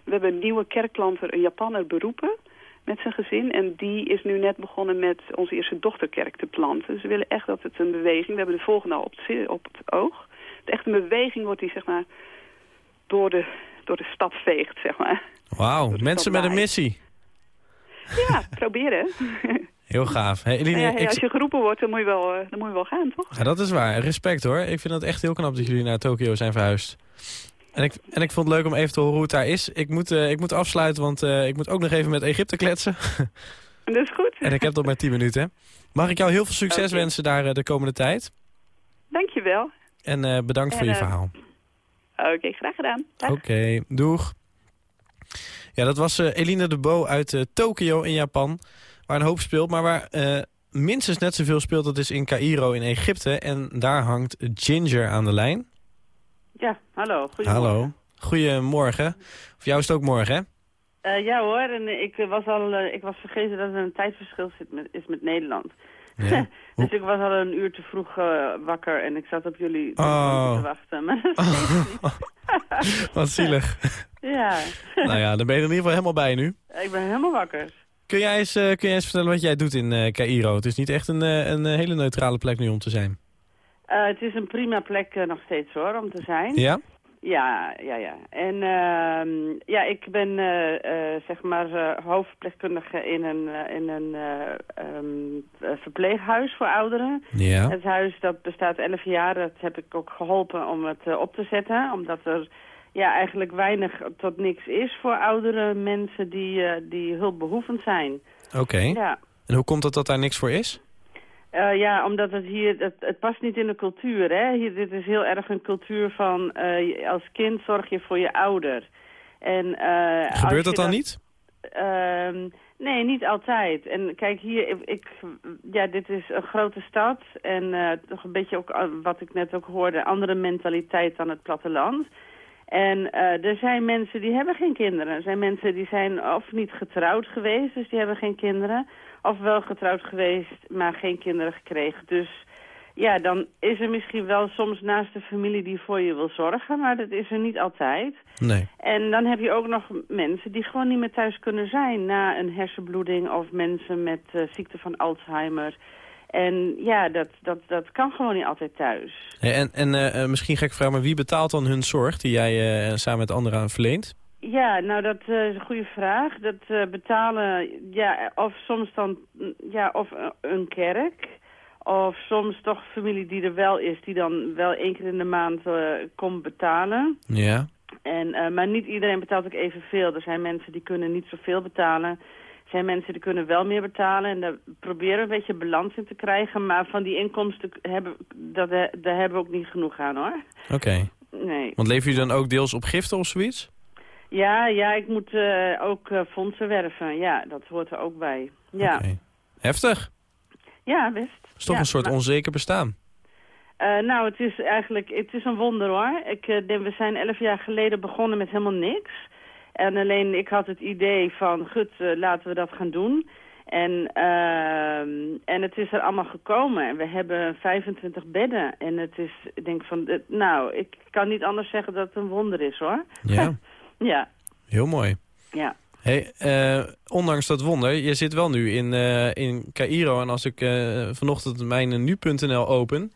G: we hebben een nieuwe kerkplanter, een Japanner, beroepen met zijn gezin. En die is nu net begonnen met onze eerste dochterkerk te planten. Dus we willen echt dat het een beweging... We hebben de volgende al op het, op het oog. Dat echt een beweging wordt die zeg maar door de, door de stad veegt, zeg maar.
A: Wauw, mensen met een missie.
G: Ja, proberen.
A: Heel gaaf. Hey, Eline,
G: ja, ja,
A: ik...
G: Als je geroepen wordt, dan moet je wel, dan moet je wel gaan, toch?
A: Ja, dat is waar. Respect hoor. Ik vind het echt heel knap dat jullie naar Tokio zijn verhuisd. En ik, en ik vond het leuk om even te horen hoe het daar is. Ik moet, uh, ik moet afsluiten, want uh, ik moet ook nog even met Egypte kletsen.
G: dat is goed.
A: En ik heb nog maar 10 minuten. Mag ik jou heel veel succes okay. wensen daar uh, de komende tijd?
G: Dankjewel.
A: En bedankt en, voor je verhaal.
G: Oké, okay, graag gedaan.
A: Oké, okay, doeg. Ja, dat was Eline de Bo uit Tokio in Japan. Waar een hoop speelt, maar waar uh, minstens net zoveel speelt... dat is in Cairo in Egypte. En daar hangt Ginger aan de lijn.
H: Ja, hallo. Goedemorgen.
A: Hallo. Goedemorgen. Of jou is het ook morgen, hè?
H: Uh, ja hoor, en ik was al uh, ik was vergeten dat er een tijdverschil zit met, is met Nederland.
A: Ja.
H: dus ik was al een uur te vroeg uh, wakker en ik zat op jullie
A: oh.
H: te wachten. Maar dat oh.
A: Wat zielig.
H: ja.
A: nou ja, dan ben je er in ieder geval helemaal bij nu.
H: Ik ben helemaal wakker.
A: Kun jij eens, kun jij eens vertellen wat jij doet in Cairo? Het is niet echt een, een hele neutrale plek nu om te zijn.
H: het is een prima plek nog steeds hoor, om te zijn.
A: Ja?
H: Ja, ja, ja. En ehm, ja, ik ben eh, eh, zeg maar eh, hoofdverpleegkundige in een, eh, in een eh, ehm, eh, verpleeghuis voor ouderen.
A: Ja.
H: Het huis dat bestaat 11 jaar, dat heb ik ook geholpen om het eh, op te zetten. Omdat er ja, eigenlijk weinig tot niks is voor oudere mensen die, eh, die hulpbehoevend zijn.
A: Oké.
H: Ja.
A: En hoe komt het dat daar niks voor is?
H: Eh, ja, omdat het hier, het, het past niet in de cultuur, hè. Hier, dit is heel erg een cultuur van, eh, als kind zorg je voor je ouder. En,
A: Gebeurt dat dan niet?
H: Ehm, nee, niet altijd. En kijk, hier, ik, ik- ja, dit is een grote stad en toch een beetje ook, wat ik net ook hoorde, andere mentaliteit dan het platteland. En eh, er zijn mensen die hebben geen kinderen. Er zijn mensen die zijn of niet getrouwd geweest, dus die hebben geen kinderen. Of wel getrouwd geweest, maar geen kinderen gekregen. Dus ja, dan is er misschien wel soms naast de familie die voor je wil zorgen, maar dat is er niet altijd.
A: Nee.
H: En dan heb je ook nog mensen die gewoon niet meer thuis kunnen zijn na een hersenbloeding of mensen met eh, ziekte van Alzheimer. En ja, dat, dat, dat kan gewoon niet altijd thuis.
A: En en eh, misschien gek vraag, maar wie betaalt dan hun zorg die jij eh, samen met anderen aan verleent?
H: Ja, nou dat is een goede vraag. Dat betalen, ja, of soms dan, mm, ja, of een kerk. Of soms toch familie die er wel is, die dan wel één keer in de maand komt betalen.
A: Ja.
H: En, maar niet iedereen betaalt ook evenveel. Er zijn mensen die kunnen niet zoveel betalen. Zijn mensen die kunnen wel meer betalen. En daar proberen we een beetje balans in te krijgen. Maar van die inkomsten hebben, dat, daar hebben we ook niet genoeg aan hoor.
A: Oké.
H: Nee.
A: Want leven jullie dan ook deels op giften of zoiets?
H: Ja, ja, ik moet eh, ook eh, fondsen werven. Ja, dat hoort er ook bij. Ja.
A: Heftig.
H: ja best.
A: Dat is toch
H: Ja,
A: een soort
H: maar-
A: onzeker bestaan.
H: Eh, nou, het is eigenlijk het is een wonder hoor. Ik, denk, we zijn elf jaar geleden begonnen met helemaal niks. En alleen ik had het idee van, goed, eh, laten we dat gaan doen. En, ehm, en het is er allemaal gekomen. En we hebben 25 bedden. En het is, ik denk van, eh, nou, ik kan niet anders zeggen dat het een wonder is hoor.
A: Ja,
H: Ja,
A: heel mooi.
H: ja.
A: Hey, eh, ondanks dat wonder, je zit wel nu in, in Cairo. En als ik vanochtend mijn nu.nl open...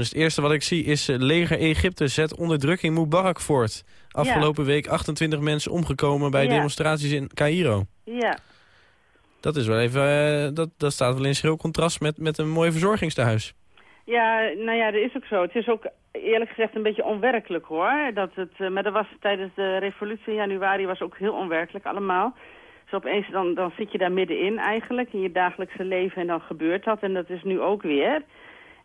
A: is het eerste wat ik zie is... eh, leger Egypte zet onderdrukking Mubarak voort. Afgelopen week 28 mensen omgekomen bij
H: Ja.
A: demonstraties in Cairo.
H: Ja,
A: Dat is wel even, eh, dat, dat staat wel in schril contrast met, met een mooi verzorgingstehuis.
H: Ja, nou ja, dat is ook zo. Het is ook eerlijk gezegd een beetje onwerkelijk hoor. Dat het, eh, maar dat was tijdens de revolutie in januari was ook heel onwerkelijk allemaal. Dus opeens dan, dan zit je daar middenin eigenlijk in je dagelijkse leven en dan gebeurt dat. En dat is nu ook weer.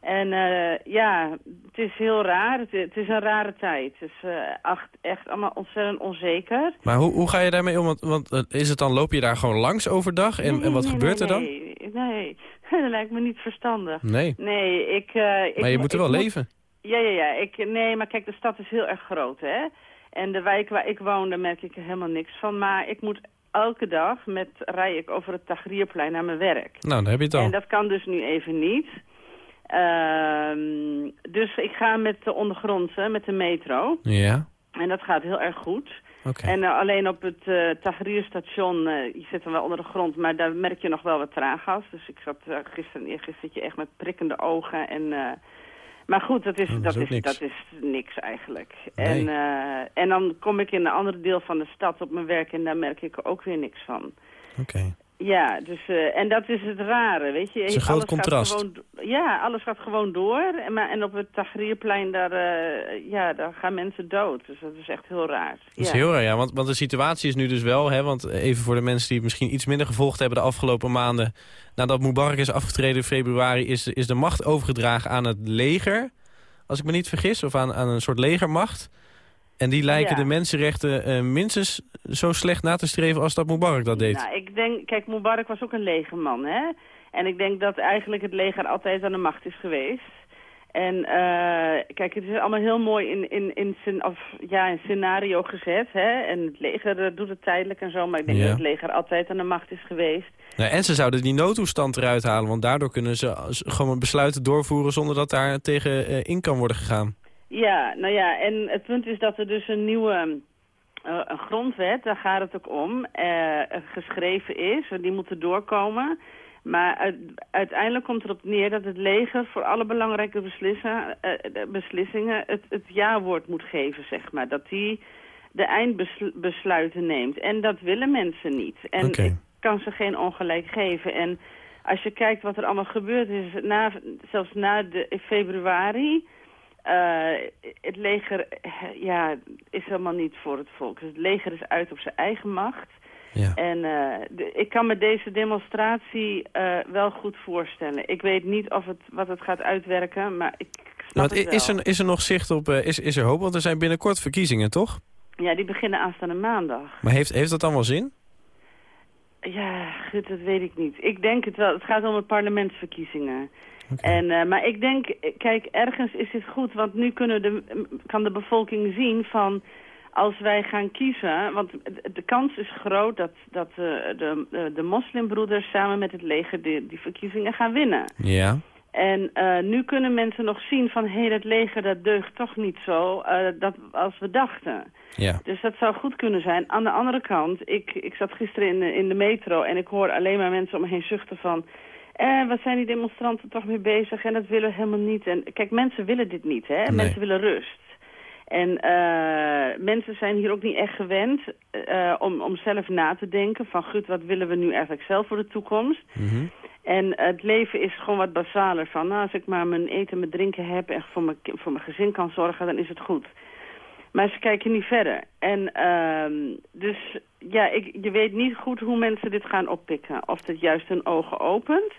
H: En eh, ja, het is heel raar. Het, het is een rare tijd. Het is eh, echt, echt allemaal ontzettend onzeker.
A: Maar hoe, hoe ga je daarmee om? Want, want eh, is het dan, loop je daar gewoon langs overdag? En, en wat
H: Nee,
A: gebeurt
H: nee,
A: er dan?
H: Nee, nee, dat lijkt me niet verstandig.
A: Nee,
H: Nee, ik... ik
A: maar je moet er wel
H: moet-
A: leven.
H: Ja, ja, ja. Ik, nee, maar kijk, de stad is heel erg groot, hè. En de wijk waar ik woon, daar merk ik er helemaal niks van. Maar ik moet elke dag met, rij ik over het Tagrierplein naar mijn werk.
A: Nou, dan heb je het al.
H: En dat kan dus nu even niet. Ehm, dus ik ga met de ondergrondse, met de metro.
A: Ja,
H: En dat gaat heel erg goed. En eh, alleen op het eh Tagrierstation, eh, je zit dan wel onder de grond, maar daar merk je nog wel wat traaggas. Dus ik zat uh, gisteren en eergisteren echt met prikkende ogen. En, maar goed, dat is,
A: Oh, dat
H: dat,
A: is
H: dat is niks eigenlijk.
A: Nee.
H: En, en dan kom ik in een ander deel van de stad op mijn werk en daar merk ik ook weer niks van.
A: Oké.
H: Ja, dus, eh, en dat is het rare, weet je.
A: Het is een groot
H: Alles gaat
A: contrast.
H: gewoon ja, alles gaat gewoon door. En, maar, en op het Tagrierplein, daar, eh, ja, daar gaan mensen dood. Dus dat is echt heel raar.
A: Dat is heel raar, ja. Want, want de situatie is nu dus wel, hè, want even voor de mensen die het misschien iets minder gevolgd hebben de afgelopen maanden. Nadat Mubarak is afgetreden in februari, is, is de macht overgedragen aan het leger. Als ik me niet vergis, of aan, aan een soort legermacht. En die lijken
H: Ja.
A: de mensenrechten eh, minstens zo slecht na te streven als dat Mubarak dat deed.
H: Nou, ik denk, kijk, Mubarak was ook een legerman, hè. En ik denk dat eigenlijk het leger altijd aan de macht is geweest. En eh, kijk, het is allemaal heel mooi in, in, in, scen- of, ja, in scenario gezet, hè. En het leger doet het tijdelijk en zo, maar ik denk
A: Ja.
H: dat het leger altijd aan de macht is geweest.
A: Nou, en ze zouden die noodtoestand eruit halen, want daardoor kunnen ze gewoon besluiten doorvoeren zonder dat daar tegen eh, in kan worden gegaan.
H: Ja, nou ja, en het punt is dat er dus een nieuwe eh, een grondwet, daar gaat het ook om, eh, geschreven is. Die moet er doorkomen. Maar uit- uiteindelijk komt erop neer dat het leger voor alle belangrijke beslissen, eh, beslissingen het, het ja-woord moet geven, zeg maar. Dat die de eindbesluiten neemt. En dat willen mensen niet. En ik kan ze geen ongelijk geven. En als je kijkt wat er allemaal gebeurd is, na, zelfs na de februari... eh, het leger eh, ja, is helemaal niet voor het volk. Dus het leger is uit op zijn eigen macht.
A: Ja.
H: En eh, de- ik kan me deze demonstratie wel goed voorstellen. Ik weet niet of het, wat het gaat uitwerken, maar ik snap het wel.
A: is, er, is er nog zicht op, is, is er hoop? Want er zijn binnenkort verkiezingen, toch?
H: Ja, die beginnen aanstaande maandag.
A: Maar heeft, heeft dat dan wel zin?
H: Ja, goed, dat weet ik niet. Ik denk het wel. Het gaat om het parlementsverkiezingen. En, eh, maar ik denk, kijk, ergens is dit goed. Want nu kunnen de, kan de bevolking zien van... Als wij gaan kiezen, want de- kans is groot dat, dat eh, de, de, de moslimbroeders samen met het leger die, die verkiezingen gaan winnen.
A: Ja.
H: En eh, nu kunnen mensen nog zien van, hé, dat leger dat deugt toch niet zo dat, als we dachten.
A: Ja.
H: Dus dat zou goed kunnen zijn. Aan de andere kant, ik, ik zat gisteren in, de- in de metro en ik hoor alleen maar mensen om me heen zuchten van... Eh, wat zijn die demonstranten toch mee bezig en dat willen we helemaal niet. En kijk, mensen willen dit niet, hè.
A: Nee.
H: Mensen willen rust. En eh, mensen zijn hier ook niet echt gewend eh, om, om zelf na te denken van... goed, wat willen we nu eigenlijk zelf voor de toekomst?
A: Mhm.
H: En het leven is gewoon wat basaler van... Nou, als ik maar mijn eten en mijn drinken heb en voor mijn, voor mijn gezin kan zorgen, dan is het goed. Maar ze kijken niet verder. En ehm, dus ja, ik, je weet niet goed hoe mensen dit gaan oppikken. Of het juist hun ogen opent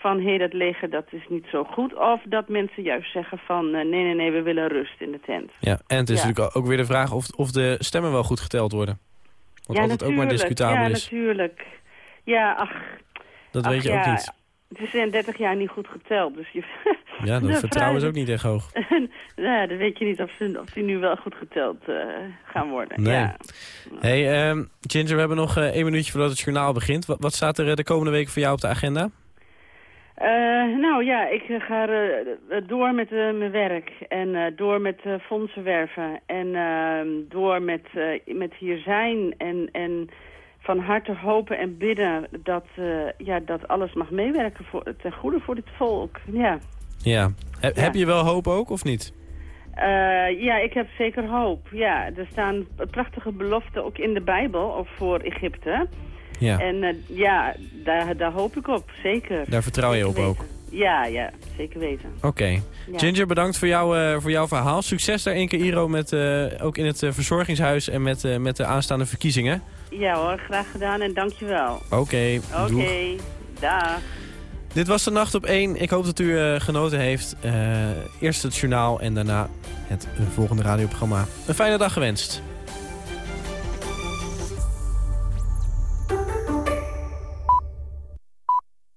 H: van hé, dat leger dat is niet zo goed. Of dat mensen juist zeggen van eh, nee, nee, nee, we willen rust in de tent.
A: ja. En het is
H: Ja.
A: natuurlijk ook weer de vraag of, of de stemmen wel goed geteld worden. Wat
H: ja,
A: altijd ook maar discutabel
H: ja,
A: is.
H: natuurlijk. Ja, ach,
A: Dat
H: ach,
A: weet je
H: ja,
A: ook niet.
H: Het is in 30 jaar niet goed geteld, dus je...
A: Ja, dat vertrouwen is ook niet echt hoog.
H: ja, dan weet je niet of, ze, of die nu wel goed geteld eh, gaan worden.
A: Nee.
H: Ja.
A: hey, ehm, Ginger, we hebben nog eh, één minuutje voordat het journaal begint. Wat, wat staat er de komende week voor jou op de agenda?
H: Eh, nou ja, ik eh, ga eh, door met mijn werk en door met fondsen werven en ehm, door met, met hier zijn en, en van harte hopen en bidden dat, ja, dat alles mag meewerken voor, ten goede voor dit volk. Ja.
A: Ja. He-
H: Ja.
A: Heb je wel hoop ook, of niet?
H: Ja, ik heb zeker hoop. Ja, er staan prachtige beloften ook in de Bijbel ook voor Egypte.
A: Ja,
H: En eh, ja, daar, daar hoop ik op, zeker.
A: daar vertrouw je op ook.
H: Ja, ja, zeker weten.
A: Oké.
H: Ja.
A: Ginger, bedankt voor, jou, eh, voor jouw verhaal. Succes daar in Cairo, met, eh, ook in het verzorgingshuis en met, met de aanstaande verkiezingen.
H: Ja hoor, graag gedaan en dankjewel.
A: Oké,
H: Oké,
A: doeg.
H: dag.
A: Dit was de Nacht op 1. Ik hoop dat u genoten heeft. Eerst het journaal en daarna het volgende radioprogramma. Een fijne dag gewenst.